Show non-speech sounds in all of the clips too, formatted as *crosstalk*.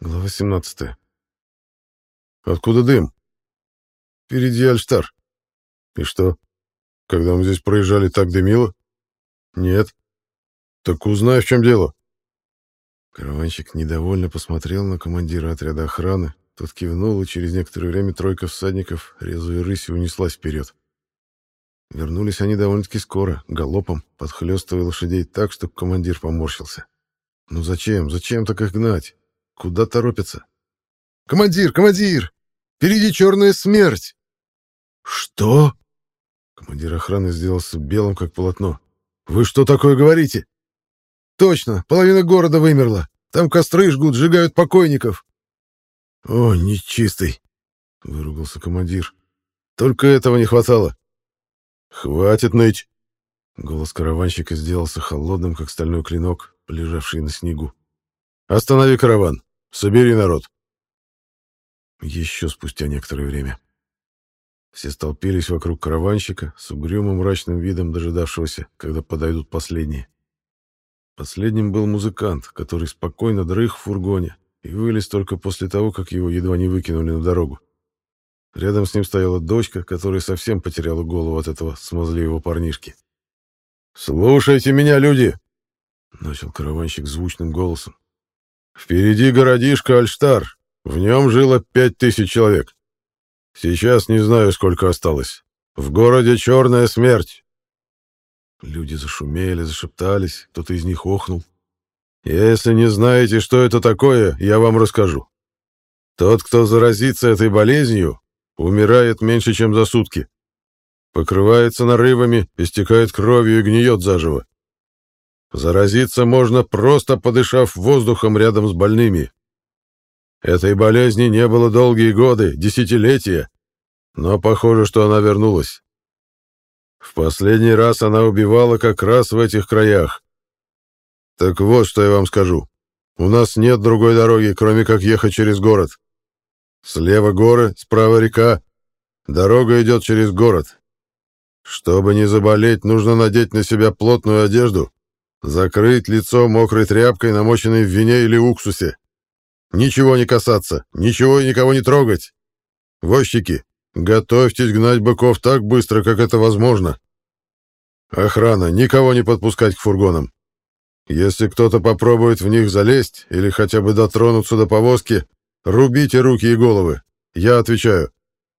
Глава 17. Откуда дым? Впереди Альштар. И что? Когда мы здесь проезжали, так дымило? Нет. Так узнай, в чем дело. Караванщик недовольно посмотрел на командира отряда охраны. Тот кивнул, и через некоторое время тройка всадников резвой рысью унеслась вперед. Вернулись они довольно-таки скоро, галопом, подхлёстывая лошадей так, что командир поморщился. Ну зачем? Зачем так их гнать? Куда торопятся? «Командир, командир! Впереди черная смерть!» «Что?» Командир охраны сделался белым, как полотно. «Вы что такое говорите?» «Точно, половина города вымерла. Там костры жгут, сжигают покойников». «О, нечистый!» — выругался командир. «Только этого не хватало». «Хватит ныть!» Голос караванщика сделался холодным, как стальной клинок, лежавший на снегу. «Останови караван! Собери народ!» Еще спустя некоторое время. Все столпились вокруг караванщика с угрюмым мрачным видом дожидавшегося, когда подойдут последние. Последним был музыкант, который спокойно дрых в фургоне и вылез только после того, как его едва не выкинули на дорогу. Рядом с ним стояла дочка, которая совсем потеряла голову от этого смазливого парнишки. «Слушайте меня, люди!» — начал караванщик звучным голосом. «Впереди городишко Альштар. В нем жило пять тысяч человек. Сейчас не знаю, сколько осталось. В городе черная смерть». Люди зашумели, зашептались, кто-то из них охнул. «Если не знаете, что это такое, я вам расскажу. Тот, кто заразится этой болезнью, умирает меньше, чем за сутки покрывается нарывами, истекает кровью и гниет заживо. Заразиться можно, просто подышав воздухом рядом с больными. Этой болезни не было долгие годы, десятилетия, но похоже, что она вернулась. В последний раз она убивала как раз в этих краях. Так вот, что я вам скажу. У нас нет другой дороги, кроме как ехать через город. Слева горы, справа река. Дорога идет через город, чтобы не заболеть, нужно надеть на себя плотную одежду, закрыть лицо мокрой тряпкой, намоченной в вине или уксусе. Ничего не касаться, ничего и никого не трогать. Возчики, готовьтесь гнать быков так быстро, как это возможно. Охрана, никого не подпускать к фургонам. Если кто-то попробует в них залезть или хотя бы дотронуться до повозки, рубите руки и головы. Я отвечаю.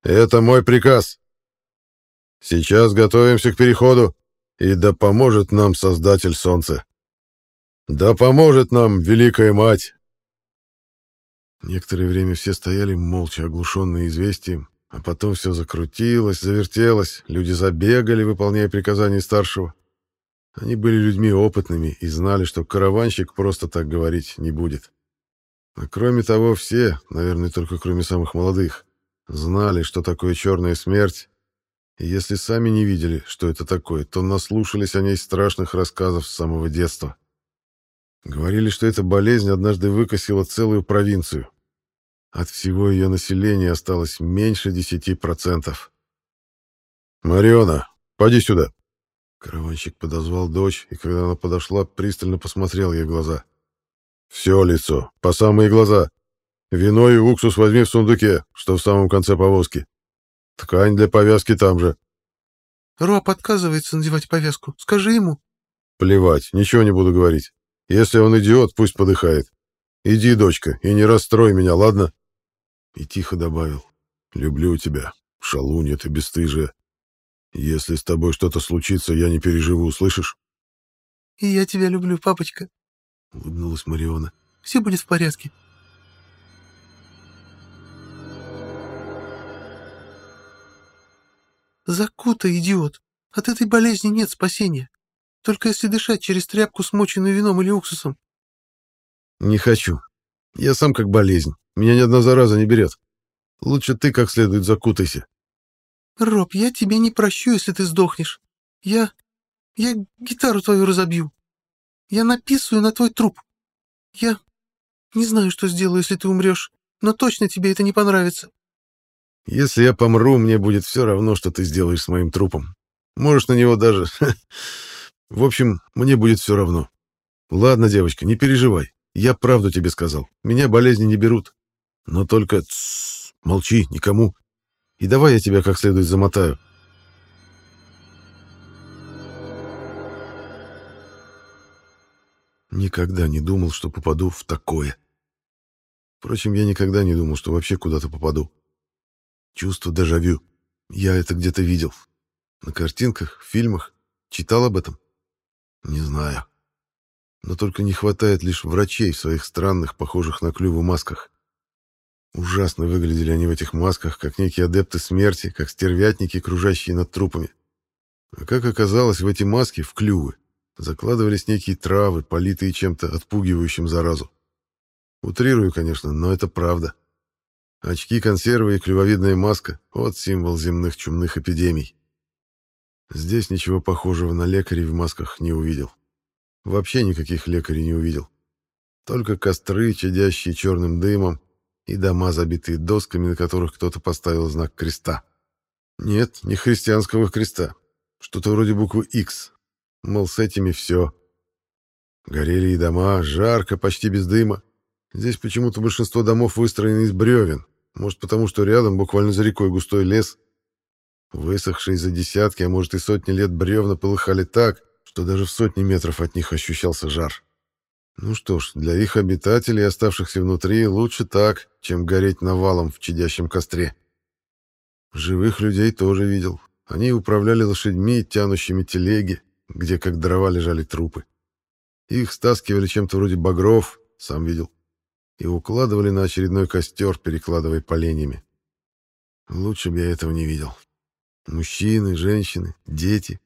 Это мой приказ. Сейчас готовимся к переходу, и да поможет нам Создатель Солнца. Да поможет нам Великая Мать!» Некоторое время все стояли молча, оглушенные известием, а потом все закрутилось, завертелось, люди забегали, выполняя приказания старшего. Они были людьми опытными и знали, что караванщик просто так говорить не будет. А кроме того, все, наверное, только кроме самых молодых, знали, что такое черная смерть и если сами не видели, что это такое, то наслушались о ней страшных рассказов с самого детства. Говорили, что эта болезнь однажды выкосила целую провинцию. От всего ее населения осталось меньше десяти процентов. «Мариона, поди сюда!» Караванщик подозвал дочь, и когда она подошла, пристально посмотрел ей в глаза. «Все лицо, по самые глаза. Вино и уксус возьми в сундуке, что в самом конце повозки. Ткань для повязки там же. Роб отказывается надевать повязку. Скажи ему. Плевать, ничего не буду говорить. Если он идиот, пусть подыхает. Иди, дочка, и не расстрой меня, ладно? И тихо добавил. Люблю тебя, шалунья ты бесстыжая. Если с тобой что-то случится, я не переживу, слышишь? И я тебя люблю, папочка. Улыбнулась Мариона. Все будет в порядке. Закута, идиот. От этой болезни нет спасения. Только если дышать через тряпку, смоченную вином или уксусом. Не хочу. Я сам как болезнь. Меня ни одна зараза не берет. Лучше ты как следует закутайся. Роб, я тебе не прощу, если ты сдохнешь. Я... я гитару твою разобью. Я написываю на твой труп. Я не знаю, что сделаю, если ты умрешь, но точно тебе это не понравится. Если я помру, мне будет все равно, что ты сделаешь с моим трупом. Можешь на него даже... *laughs* В общем, мне будет все равно. Ладно, девочка, не переживай. Я правду тебе сказал. Меня болезни не берут. Но только... Молчи, никому. И давай я тебя как следует замотаю. Никогда не думал, что попаду в такое. Впрочем, я никогда не думал, что вообще куда-то попаду. Чувство дежавю. Я это где-то видел. На картинках, в фильмах. Читал об этом? Не знаю. Но только не хватает лишь врачей в своих странных, похожих на клювы масках. Ужасно выглядели они в этих масках, как некие адепты смерти, как стервятники, кружащие над трупами. А как оказалось, в эти маски, в клювы, закладывались некие травы, политые чем-то отпугивающим заразу. Утрирую, конечно, но это правда. Очки, консервы и клювовидная маска — вот символ земных чумных эпидемий. Здесь ничего похожего на лекарей в масках не увидел. Вообще никаких лекарей не увидел. Только костры, чадящие черным дымом, и дома, забитые досками, на которых кто-то поставил знак креста. Нет, не христианского креста. Что-то вроде буквы X. Мол, с этими все. Горели и дома, жарко, почти без дыма. Здесь почему-то большинство домов выстроены из бревен. Может, потому что рядом, буквально за рекой, густой лес. Высохшие за десятки, а может и сотни лет бревна полыхали так, что даже в сотни метров от них ощущался жар. Ну что ж, для их обитателей, оставшихся внутри, лучше так, чем гореть навалом в чадящем костре. Живых людей тоже видел. Они управляли лошадьми, тянущими телеги, где как дрова лежали трупы. Их стаскивали чем-то вроде багров, сам видел и укладывали на очередной костер, перекладывая поленьями. Лучше бы я этого не видел. Мужчины, женщины, дети.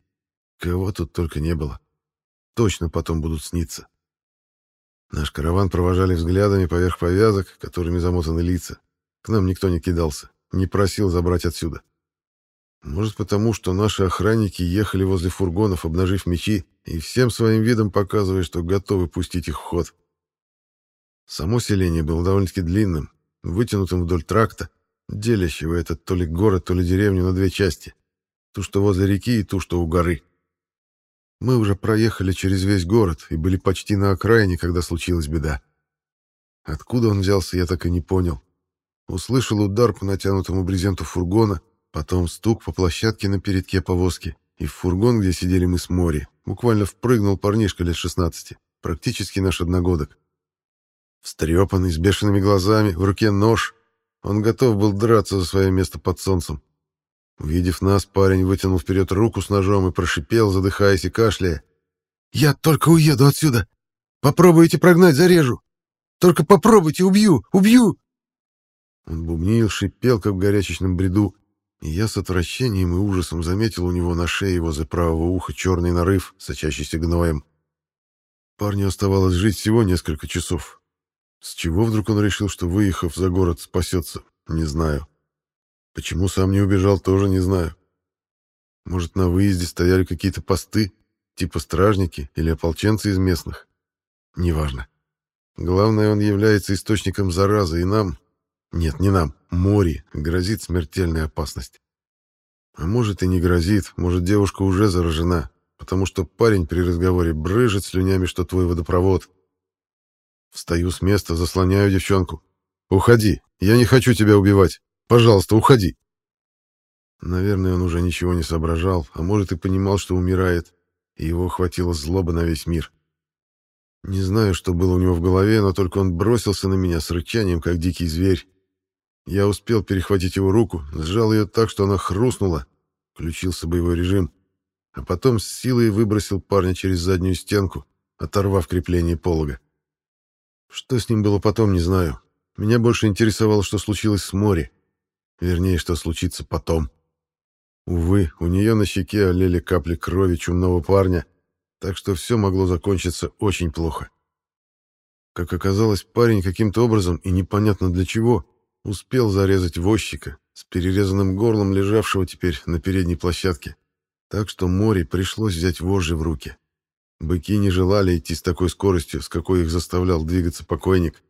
Кого тут только не было. Точно потом будут сниться. Наш караван провожали взглядами поверх повязок, которыми замотаны лица. К нам никто не кидался, не просил забрать отсюда. Может, потому что наши охранники ехали возле фургонов, обнажив мечи, и всем своим видом показывая, что готовы пустить их в ход. Само селение было довольно-таки длинным, вытянутым вдоль тракта, делящего этот то ли город, то ли деревню на две части. Ту, что возле реки, и ту, что у горы. Мы уже проехали через весь город и были почти на окраине, когда случилась беда. Откуда он взялся, я так и не понял. Услышал удар по натянутому брезенту фургона, потом стук по площадке на передке повозки, и в фургон, где сидели мы с Мори, буквально впрыгнул парнишка лет 16, практически наш одногодок. Встрепанный, с бешеными глазами, в руке нож. Он готов был драться за свое место под солнцем. Увидев нас, парень вытянул вперед руку с ножом и прошипел, задыхаясь и кашляя. «Я только уеду отсюда! Попробуйте прогнать, зарежу! Только попробуйте, убью! Убью!» Он бубнил, шипел, как в горячечном бреду, и я с отвращением и ужасом заметил у него на шее возле правого уха черный нарыв, сочащийся гноем. Парню оставалось жить всего несколько часов, с чего вдруг он решил, что, выехав за город, спасется, не знаю. Почему сам не убежал, тоже не знаю. Может, на выезде стояли какие-то посты, типа стражники или ополченцы из местных. Неважно. Главное, он является источником заразы, и нам... Нет, не нам, море грозит смертельная опасность. А может и не грозит, может девушка уже заражена, потому что парень при разговоре брыжет слюнями, что твой водопровод — Встаю с места, заслоняю девчонку. «Уходи, я не хочу тебя убивать. Пожалуйста, уходи». Наверное, он уже ничего не соображал, а может и понимал, что умирает, и его хватило злоба на весь мир. Не знаю, что было у него в голове, но только он бросился на меня с рычанием, как дикий зверь. Я успел перехватить его руку, сжал ее так, что она хрустнула, включился боевой режим, а потом с силой выбросил парня через заднюю стенку, оторвав крепление полога. Что с ним было потом, не знаю. Меня больше интересовало, что случилось с Мори. Вернее, что случится потом. Увы, у нее на щеке олели капли крови чумного парня, так что все могло закончиться очень плохо. Как оказалось, парень каким-то образом, и непонятно для чего, успел зарезать возчика с перерезанным горлом, лежавшего теперь на передней площадке. Так что Мори пришлось взять вожжи в руки. Быки не желали идти с такой скоростью, с какой их заставлял двигаться покойник,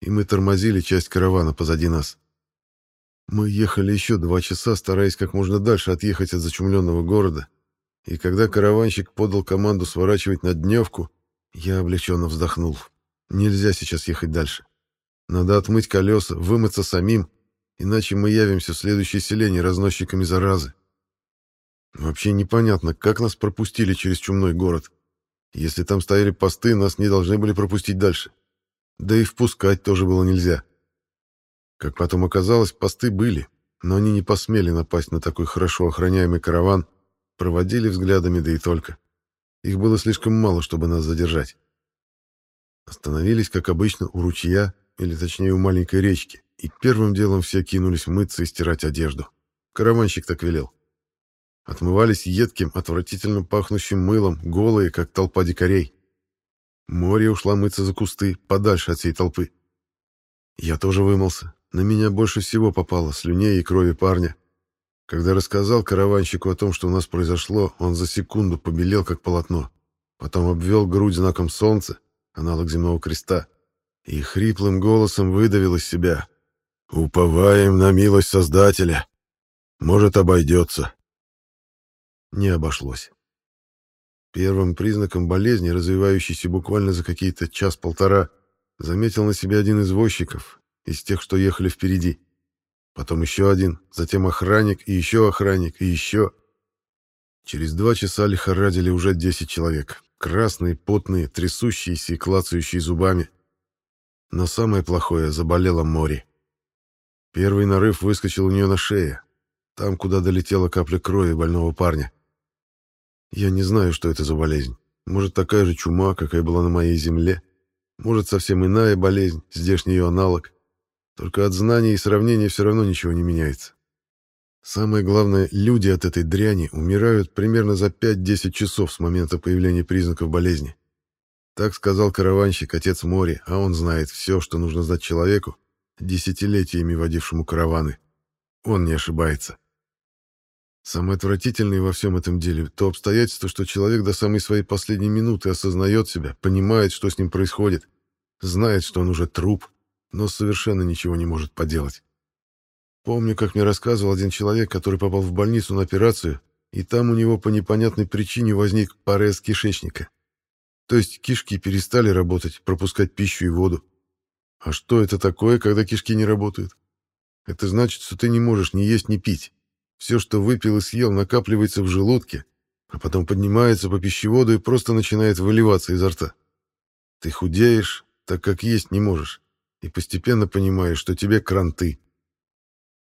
и мы тормозили часть каравана позади нас. Мы ехали еще два часа, стараясь как можно дальше отъехать от зачумленного города, и когда караванщик подал команду сворачивать на дневку, я облегченно вздохнул. Нельзя сейчас ехать дальше. Надо отмыть колеса, вымыться самим, иначе мы явимся в следующее селение разносчиками заразы. Вообще непонятно, как нас пропустили через чумной город. Если там стояли посты, нас не должны были пропустить дальше. Да и впускать тоже было нельзя. Как потом оказалось, посты были, но они не посмели напасть на такой хорошо охраняемый караван, проводили взглядами, да и только. Их было слишком мало, чтобы нас задержать. Остановились, как обычно, у ручья, или точнее у маленькой речки, и первым делом все кинулись мыться и стирать одежду. Караванщик так велел. Отмывались едким, отвратительно пахнущим мылом, голые, как толпа дикарей. Море ушла мыться за кусты, подальше от всей толпы. Я тоже вымылся. На меня больше всего попало слюней и крови парня. Когда рассказал караванщику о том, что у нас произошло, он за секунду побелел, как полотно. Потом обвел грудь знаком солнца, аналог земного креста, и хриплым голосом выдавил из себя. «Уповаем на милость Создателя. Может, обойдется». Не обошлось. Первым признаком болезни, развивающейся буквально за какие-то час-полтора, заметил на себе один из возчиков, из тех, что ехали впереди. Потом еще один, затем охранник и еще охранник, и еще. Через два часа лихорадили уже десять человек. Красные, потные, трясущиеся и клацающие зубами. Но самое плохое — заболело море. Первый нарыв выскочил у нее на шее, там, куда долетела капля крови больного парня. Я не знаю, что это за болезнь. Может, такая же чума, какая была на моей земле. Может, совсем иная болезнь, здешний ее аналог. Только от знаний и сравнения все равно ничего не меняется. Самое главное, люди от этой дряни умирают примерно за 5-10 часов с момента появления признаков болезни. Так сказал караванщик, отец моря, а он знает все, что нужно знать человеку, десятилетиями водившему караваны. Он не ошибается. Самое отвратительное во всем этом деле — то обстоятельство, что человек до самой своей последней минуты осознает себя, понимает, что с ним происходит, знает, что он уже труп, но совершенно ничего не может поделать. Помню, как мне рассказывал один человек, который попал в больницу на операцию, и там у него по непонятной причине возник парез кишечника. То есть кишки перестали работать, пропускать пищу и воду. А что это такое, когда кишки не работают? Это значит, что ты не можешь ни есть, ни пить. Все, что выпил и съел, накапливается в желудке, а потом поднимается по пищеводу и просто начинает выливаться изо рта. Ты худеешь, так как есть не можешь, и постепенно понимаешь, что тебе кранты.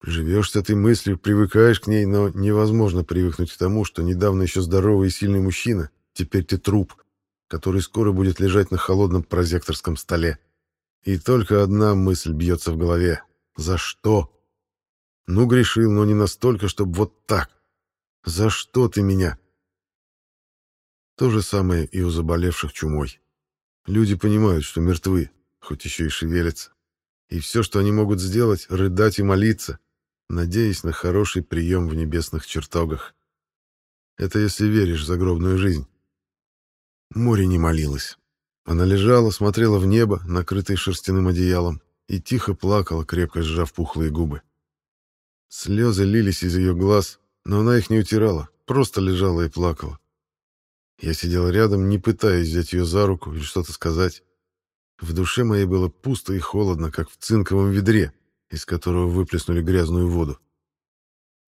Живешь с этой мыслью, привыкаешь к ней, но невозможно привыкнуть к тому, что недавно еще здоровый и сильный мужчина, теперь ты труп, который скоро будет лежать на холодном прозекторском столе. И только одна мысль бьется в голове. За что? Ну, грешил, но не настолько, чтобы вот так. За что ты меня? То же самое и у заболевших чумой. Люди понимают, что мертвы, хоть еще и шевелятся. И все, что они могут сделать, рыдать и молиться, надеясь на хороший прием в небесных чертогах. Это если веришь в загробную жизнь. Море не молилось. Она лежала, смотрела в небо, накрытое шерстяным одеялом, и тихо плакала, крепко сжав пухлые губы. Слезы лились из ее глаз, но она их не утирала, просто лежала и плакала. Я сидел рядом, не пытаясь взять ее за руку или что-то сказать. В душе моей было пусто и холодно, как в цинковом ведре, из которого выплеснули грязную воду.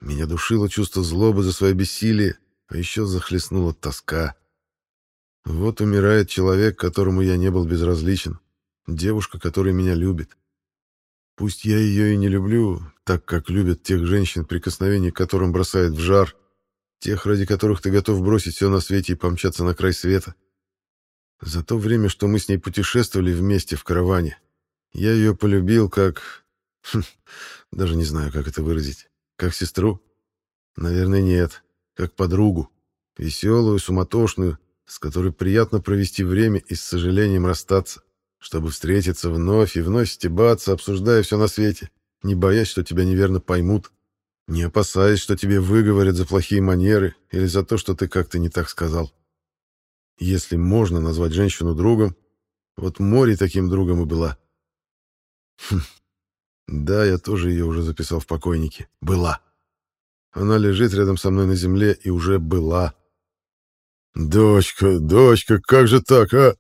Меня душило чувство злобы за свое бессилие, а еще захлестнула тоска. Вот умирает человек, которому я не был безразличен, девушка, которая меня любит. Пусть я ее и не люблю, так как любят тех женщин, прикосновение к которым бросает в жар, тех, ради которых ты готов бросить все на свете и помчаться на край света. За то время, что мы с ней путешествовали вместе в караване, я ее полюбил как... Хм, даже не знаю, как это выразить. Как сестру? Наверное, нет. Как подругу. Веселую, суматошную, с которой приятно провести время и с сожалением расстаться чтобы встретиться вновь и вновь стебаться, обсуждая все на свете, не боясь, что тебя неверно поймут, не опасаясь, что тебе выговорят за плохие манеры или за то, что ты как-то не так сказал. Если можно назвать женщину другом, вот море таким другом и была. Хм. Да, я тоже ее уже записал в покойнике. Была. Она лежит рядом со мной на земле и уже была. «Дочка, дочка, как же так, а?»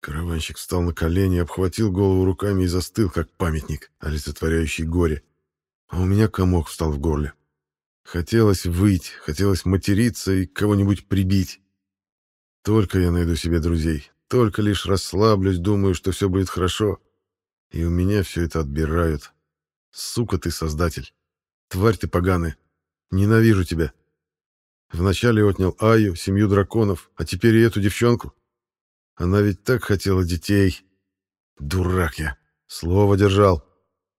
Караванщик встал на колени, обхватил голову руками и застыл, как памятник, олицетворяющий горе. А у меня комок встал в горле. Хотелось выть, хотелось материться и кого-нибудь прибить. Только я найду себе друзей, только лишь расслаблюсь, думаю, что все будет хорошо. И у меня все это отбирают. Сука ты, создатель. Тварь ты поганая. Ненавижу тебя. Вначале отнял Аю, семью драконов, а теперь и эту девчонку. Она ведь так хотела детей. Дурак я. Слово держал.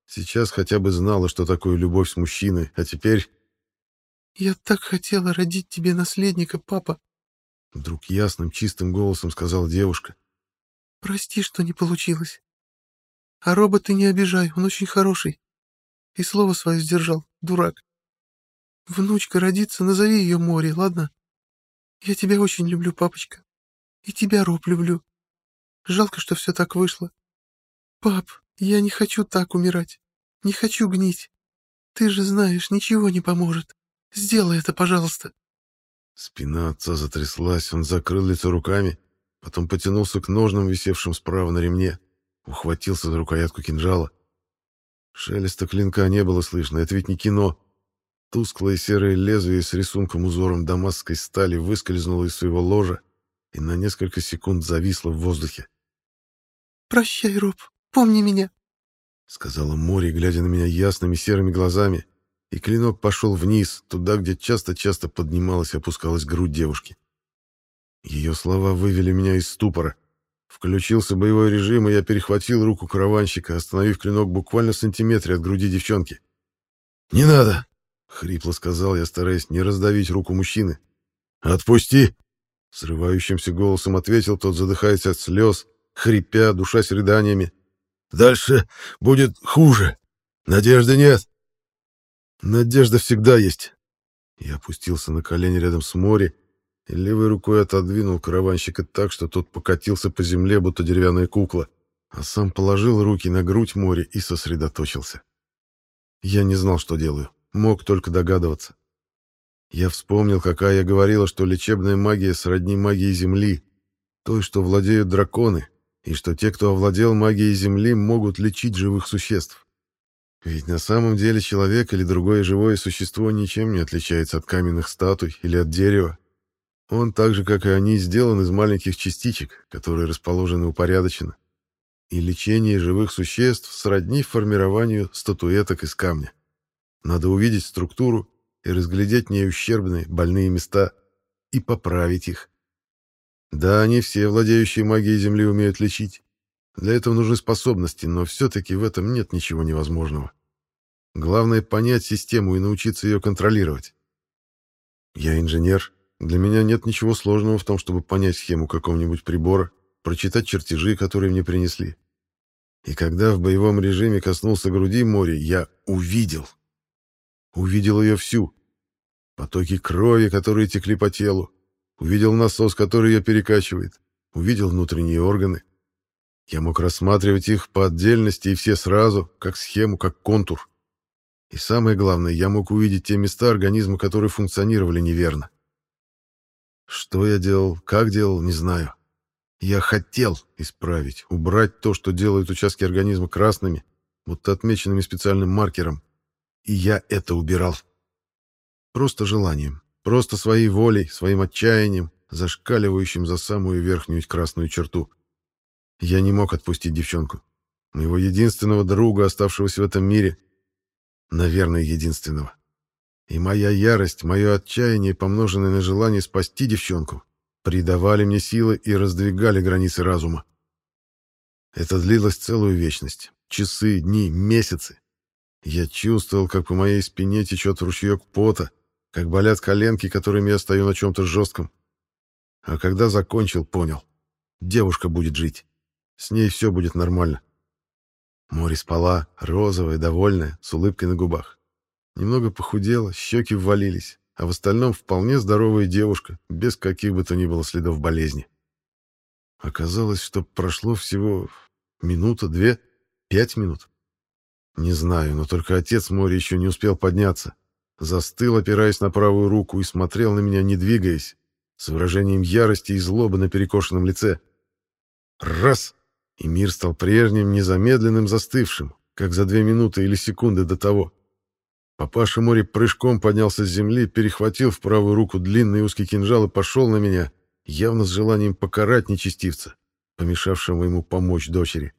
Сейчас хотя бы знала, что такое любовь с мужчиной, а теперь... «Я так хотела родить тебе наследника, папа!» Вдруг ясным, чистым голосом сказала девушка. «Прости, что не получилось. А робота не обижай, он очень хороший. И слово свое сдержал, дурак. Внучка родится, назови ее море, ладно? Я тебя очень люблю, папочка. И тебя, Роб, люблю. Жалко, что все так вышло. Пап, я не хочу так умирать. Не хочу гнить. Ты же знаешь, ничего не поможет. Сделай это, пожалуйста. Спина отца затряслась, он закрыл лицо руками, потом потянулся к ножным, висевшим справа на ремне, ухватился за рукоятку кинжала. Шелеста клинка не было слышно, это ведь не кино. Тусклое серое лезвие с рисунком-узором дамасской стали выскользнуло из своего ложа и на несколько секунд зависло в воздухе. «Прощай, Роб, помни меня», — сказала море, глядя на меня ясными серыми глазами, и клинок пошел вниз, туда, где часто-часто поднималась и опускалась грудь девушки. Ее слова вывели меня из ступора. Включился боевой режим, и я перехватил руку караванщика, остановив клинок буквально в сантиметре от груди девчонки. «Не надо!» — хрипло сказал я, стараясь не раздавить руку мужчины. «Отпусти!» — срывающимся голосом ответил тот, задыхаясь от слез, хрипя, душась рыданиями. «Дальше будет хуже. Надежды нет». «Надежда всегда есть». Я опустился на колени рядом с море и левой рукой отодвинул караванщика так, что тот покатился по земле, будто деревянная кукла, а сам положил руки на грудь моря и сосредоточился. Я не знал, что делаю. Мог только догадываться. Я вспомнил, какая я говорила, что лечебная магия сродни магии Земли, той, что владеют драконы, и что те, кто овладел магией Земли, могут лечить живых существ. Ведь на самом деле человек или другое живое существо ничем не отличается от каменных статуй или от дерева. Он, так же, как и они, сделан из маленьких частичек, которые расположены упорядоченно. И лечение живых существ сродни формированию статуэток из камня. Надо увидеть структуру и разглядеть в ней ущербные, больные места и поправить их. Да, они все, владеющие магией Земли, умеют лечить. Для этого нужны способности, но все-таки в этом нет ничего невозможного. Главное — понять систему и научиться ее контролировать. Я инженер. Для меня нет ничего сложного в том, чтобы понять схему какого-нибудь прибора, прочитать чертежи, которые мне принесли. И когда в боевом режиме коснулся груди моря, я увидел — Увидел ее всю. Потоки крови, которые текли по телу. Увидел насос, который ее перекачивает. Увидел внутренние органы. Я мог рассматривать их по отдельности и все сразу, как схему, как контур. И самое главное, я мог увидеть те места организма, которые функционировали неверно. Что я делал, как делал, не знаю. Я хотел исправить, убрать то, что делают участки организма красными, будто отмеченными специальным маркером. И я это убирал. Просто желанием, просто своей волей, своим отчаянием, зашкаливающим за самую верхнюю красную черту. Я не мог отпустить девчонку. Моего единственного друга, оставшегося в этом мире. Наверное, единственного. И моя ярость, мое отчаяние, помноженное на желание спасти девчонку, придавали мне силы и раздвигали границы разума. Это длилось целую вечность. Часы, дни, месяцы. Я чувствовал, как по моей спине течет ручеек пота, как болят коленки, которыми я стою на чем-то жестком. А когда закончил, понял. Девушка будет жить. С ней все будет нормально. Море спала, розовая, довольная, с улыбкой на губах. Немного похудела, щеки ввалились, а в остальном вполне здоровая девушка, без каких бы то ни было следов болезни. Оказалось, что прошло всего минута, две, пять минут. Не знаю, но только отец моря еще не успел подняться. Застыл, опираясь на правую руку, и смотрел на меня, не двигаясь, с выражением ярости и злобы на перекошенном лице. Раз! И мир стал прежним, незамедленным, застывшим, как за две минуты или секунды до того. Папаша море прыжком поднялся с земли, перехватил в правую руку длинный узкий кинжал и пошел на меня, явно с желанием покарать нечестивца, помешавшего ему помочь дочери.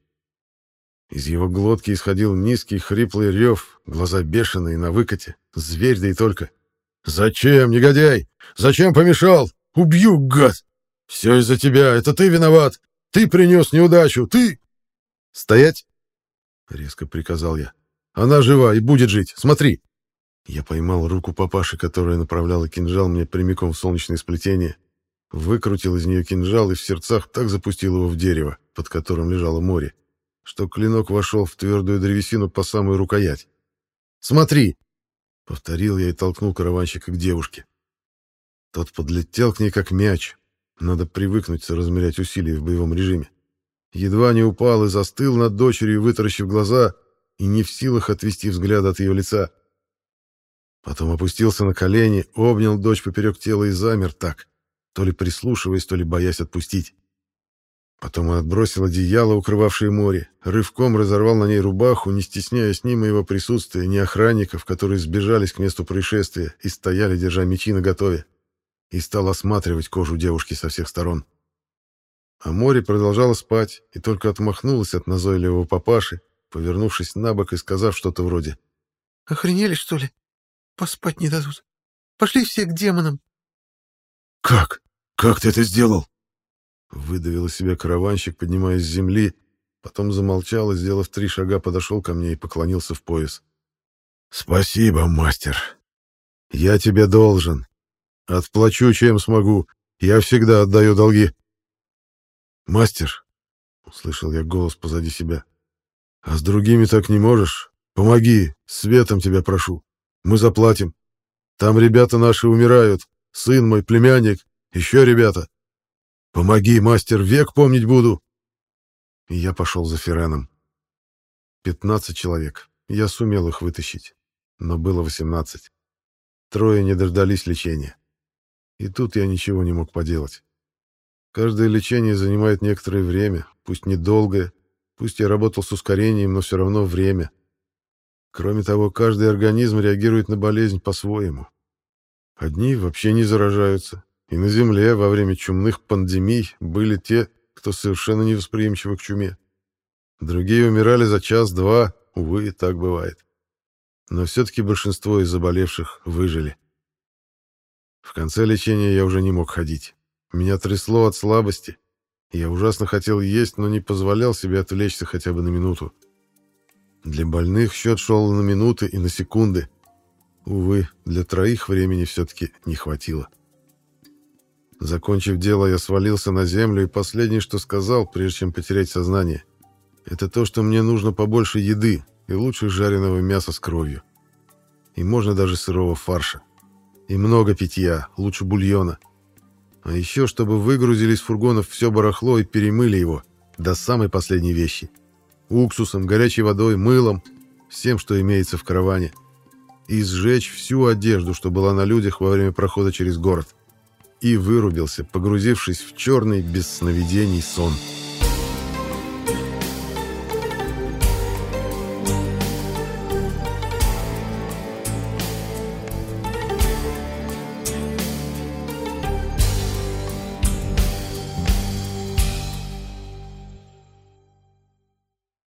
Из его глотки исходил низкий хриплый рев, глаза бешеные, на выкате. Зверь, да и только. «Зачем, негодяй? Зачем помешал? Убью, гад! Все из-за тебя, это ты виноват! Ты принес неудачу, ты...» «Стоять!» — резко приказал я. «Она жива и будет жить, смотри!» Я поймал руку папаши, которая направляла кинжал мне прямиком в солнечное сплетение, выкрутил из нее кинжал и в сердцах так запустил его в дерево, под которым лежало море, что клинок вошел в твердую древесину по самую рукоять. «Смотри!» — повторил я и толкнул караванщика к девушке. Тот подлетел к ней как мяч. Надо привыкнуть соразмерять усилия в боевом режиме. Едва не упал и застыл над дочерью, вытаращив глаза, и не в силах отвести взгляд от ее лица. Потом опустился на колени, обнял дочь поперек тела и замер так, то ли прислушиваясь, то ли боясь отпустить. Потом он отбросил одеяло, укрывавшее море, рывком разорвал на ней рубаху, не стесняясь ни моего присутствия, ни охранников, которые сбежались к месту происшествия и стояли, держа мечи наготове, и стал осматривать кожу девушки со всех сторон. А море продолжало спать и только отмахнулось от назойливого папаши, повернувшись на бок и сказав что-то вроде «Охренели, что ли? Поспать не дадут. Пошли все к демонам». «Как? Как ты это сделал?» Выдавил из себя караванщик, поднимаясь с земли, потом замолчал и, сделав три шага, подошел ко мне и поклонился в пояс. «Спасибо, мастер. Я тебе должен. Отплачу, чем смогу. Я всегда отдаю долги». «Мастер», — услышал я голос позади себя, — «а с другими так не можешь? Помоги, светом тебя прошу. Мы заплатим. Там ребята наши умирают. Сын мой, племянник, еще ребята. Помоги, мастер, век помнить буду. И я пошел за Ференом. Пятнадцать человек. Я сумел их вытащить. Но было восемнадцать. Трое не дождались лечения. И тут я ничего не мог поделать. Каждое лечение занимает некоторое время, пусть недолгое, пусть я работал с ускорением, но все равно время. Кроме того, каждый организм реагирует на болезнь по-своему. Одни вообще не заражаются, и на Земле во время чумных пандемий были те, кто совершенно невосприимчивы к чуме. Другие умирали за час-два, увы, так бывает. Но все-таки большинство из заболевших выжили. В конце лечения я уже не мог ходить. Меня трясло от слабости. Я ужасно хотел есть, но не позволял себе отвлечься хотя бы на минуту. Для больных счет шел на минуты и на секунды. Увы, для троих времени все-таки не хватило. Закончив дело, я свалился на землю и последнее, что сказал, прежде чем потерять сознание, это то, что мне нужно побольше еды и лучше жареного мяса с кровью. И можно даже сырого фарша. И много питья, лучше бульона. А еще, чтобы выгрузили из фургонов все барахло и перемыли его до самой последней вещи. Уксусом, горячей водой, мылом, всем, что имеется в караване. И сжечь всю одежду, что была на людях во время прохода через город и вырубился, погрузившись в черный без сновидений сон.